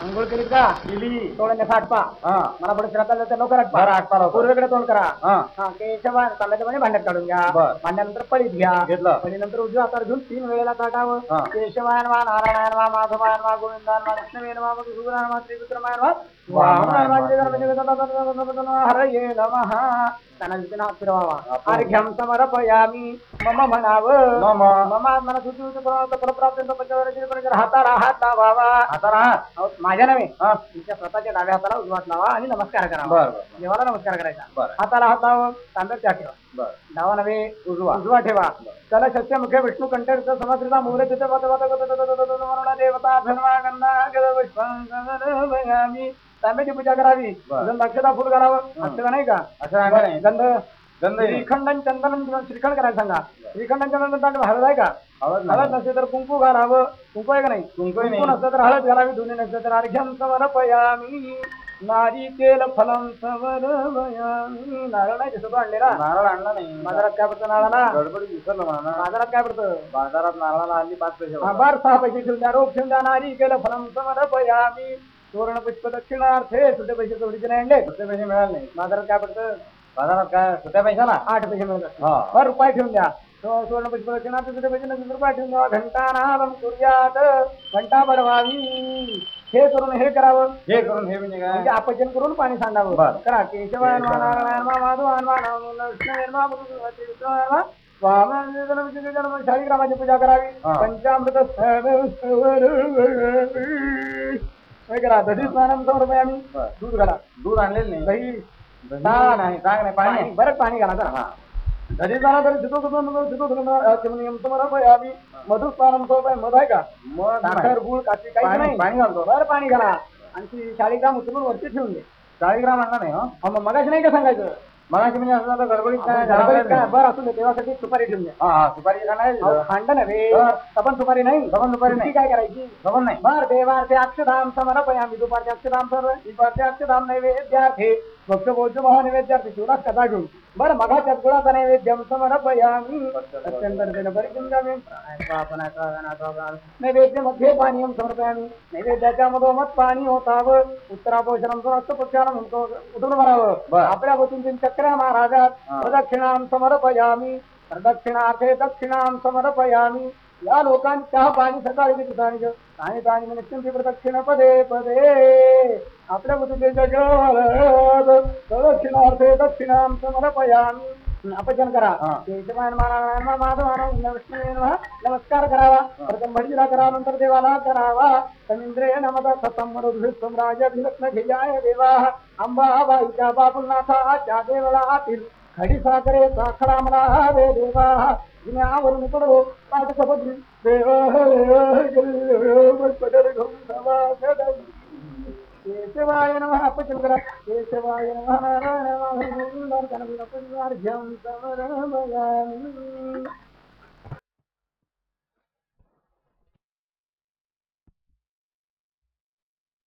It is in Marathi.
अंघोळ केलीत का केली आटपा हा मला पुढे श्राद्धाला तर लवकर आटपा बरं पूर्वेकडे तोंड करा हा हा केशवा तांब्याच्या पाणी भांड्यात काढून घ्या बरं. भांड्यानंतर पळीत घ्या घेतलं. पळीनंतर उजव्या हातावर घेऊन तीन वेळेला ताटावं हा. केशवायन वा नारायण वा माधवायन वा गोविंदान वा लक्ष्मीन वा मधुसूदनान वा त्रिविक्रमायन वा वामनायन वा जगन्नाथायन वा हरये नमः हात अर्घ्यम समर्पयामी मम म्हणावं. मम. मला उच्च प्रमाणात फलप्राप्त पंचवर्षी हाताला हात लावावा. आता राहा अहो, माझ्या नव्हे. तुमच्या स्वतःच्या डाव्या हाताला उजवात लावा आणि नमस्कार बर देवाला नमस्कार करायचा. हाताला हात लावा तांब्यात त्या ठेवा. डावा नव्हे उजवा. उजवा ठेवा. त्याला मुख्य विष्णू कंठ समात्रिता मूल तिथे देवता धन्वा गंधा तांब्याची पूजा करावी. अक्षता फुल करावं. अक्षता नाही का? असं नाही? गंध. गंध. श्रीखंडन चंदन श्रीखंड करायला सांगा. श्रीखंडन चंदन तांड हळद आहे का? हळद. नसते तर कुंकू घालावं. कुंकू आहे का नाही? नाही. नसतं तर हळद घालावी. दोन्ही नसतं तर अर्घ्यम समर्पयामी. नारिकेल फलम समर्पयामी नारळ नाही दिसतो आणलेला. नारळ आणला नाही. बाजारात काय पडतं नारळाला? गडबडी विसरलं म्हणा. बाजारात काय पडतं? बाजारात नारळाला आणली पाच पैसे हा, बार सहा पैसे ठेवून द्या रोख ठेवून द्या नारिकेल फलम समर्पयामी सुवर्ण पुष्प दक्षिणार्थे सुटे पैसे चोरीचे नाही आणले. सुट्टे पैसे मिळाले नाही. बाजारात काय पडतं? बाजारात काय? सुट्ट्या पैशाला? आठ पैसे मिळतात. हा. बर रुपये ठेवून द्या. तो सुवर्ण पुष्प दक्षिणार्थे सुटे पैसे नसेल रुपये ठेवून द्या. घंटा नादम कुर्यात घंटा बडवावी हे करून हे करावं हे करून हे म्हणजे म्हणजे काय अपचन करून पाणी सांडावं बरं. करा वामन शालिग्रामाची पूजा करावी हा. पंचामृत काय करा दधी स्नानम समर्पयामी बरं. दूध घाला दूध आणलेलं नाही दही दही नाही ताक नाही पाणी पाणी. बरं पाणी घाला जरा हा स्नान तरी नियम समर्पयामी मधु मध आहे का? मग साखर नाही. गुळ काशी काही पाणी नाही. पाणी घालतो. बरं पाणी घाला. आणखी शालिग्राम उचलून वरती ठेवून दे. चाळीस ग्राम आणला नाही हो? मग मगाशी नाही का सांगायचं? मगाशी म्हणजे असं गडबडीत काय काय नाही. बरं असू दे देवासाठी सुपारी ठेवून द्या हा सुपारी अहो, खांड नव्हे. हा. आपण सुपारी नाही. आपण सुपारी नाही. ती काय करायची? जमन नाही. बर देवाचे अक्षधाम समर्पयामी दुपारचे अक्षधाम सर्व दुपारचे अक्षधाम नैवेद्यार्थे भक्त बौद्ध महा नैवेद्यार्थे शिवराज कथा घेऊन. बरं मगाच्या गुळाचा नैवेद्यम समर्पयामी अत्यंतर्तेन परिचिंगामी नैवेद्यमध्ये पाणीयम समर्पयामी नैवेद्याच्या मधोमध पाणी होतावं. उत्तरापोषणम म्हणतो उठून भरावं. आपल्या वतून तीन चक्रा महाराजात. प्रदक्षिणाम समर्पयामी. प्रदक्षिणार्थे दक्षिणाम समर्पयामी. या लोकांनी चहा पाणी सकाळी किती पाणी आणि पाणी निश्चिंती प्रदक्षिण पदे पदे आपल्या वतून प्रदक्षिणार्थे दक्षिणाम समर्पयामी अपचन करा. नमस्कार करावा. प्रथम भटजीला करावा नंतर देवाला करावा. समिंद्रे नमदा सतम मरुधुष्टम राजाभिलग्न धियाय देवा. अंबाबाईच्या बाबुलनाथाच्या देवळातील खडी साखरे साखरा मला दे देवा जिन्यावरून पडो पाठ सपद्री देव पदर घेऊन सभा केशवाय नमः